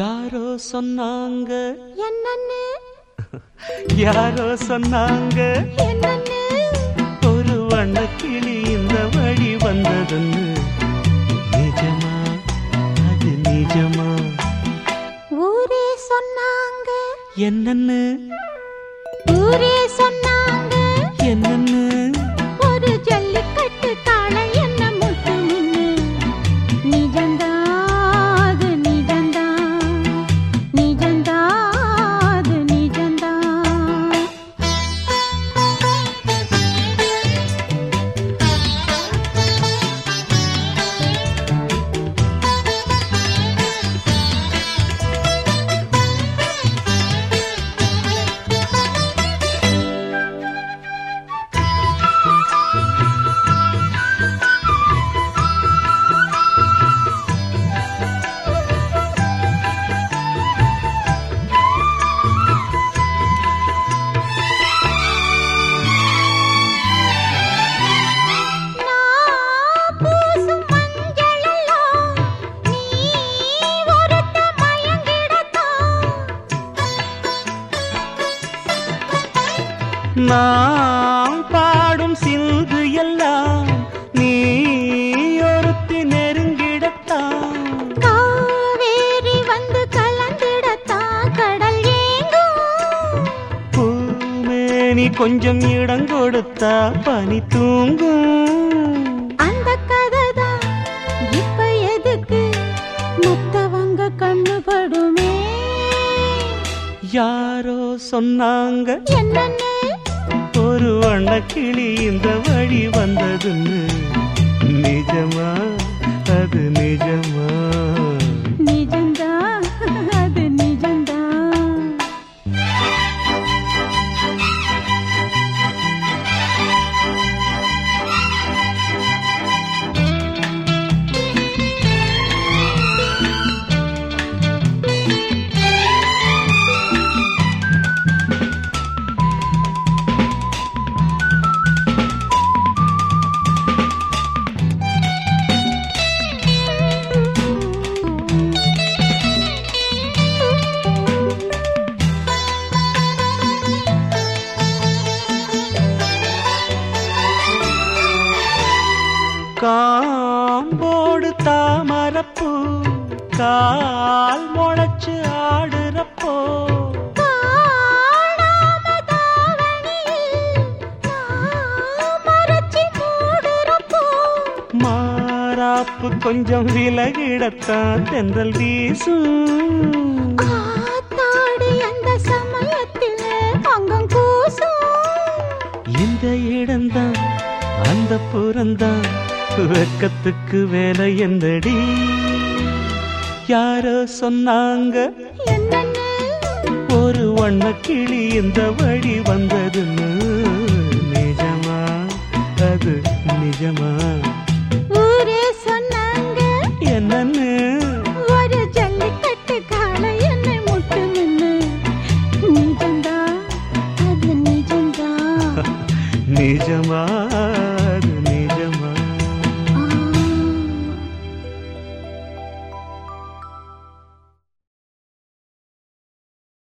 சொன்னாங்க? என்னன்னு? யாரோ சொன்னாங்க? என்னன்னு? ஒரு வண்ண கிளி இந்த வழி வந்ததுன்னு. நிஜமா? அது நிஜமா? ஊரே சொன்னாங்க. என்னன்னு? ஊரே சொன்னாங்க நாம் பாடும் சிந்து எல்லாம் நீ ஒருத்தி நெருங்கிடத்தான். காவேரி வந்து கலந்திடத்தான் கடல் பூமேனி கொஞ்சம் இடம் கொடுத்தா பனி தூங்கும். அந்த கதைதான் இப்ப எதுக்கு? மத்தவங்க கண்ணு படுமே. யாரோ சொன்னாங்க. என்னன்னு ஒரு வண்ண கிளி இந்த வழி வந்ததுன்னு. நிஜமா? அது நிஜம். காம்போடு தாமரப்பூ கால் முளைச்சு ஆடுறப்போ. மாறாப்பு கொஞ்சம் விலகிடத்தான் தென்றல் வீசும். அந்த சமயத்தில் அங்கம் கூசும். இந்த இடம்தான் அந்த புறந்தான் வெக்கத்துக்கு வேலை எந்தடி யாரோ சொன்னாங்க? ஒரு வண்ண கிளி இந்த வழி வந்ததுன்னு. நிஜமா? அது நிஜமா?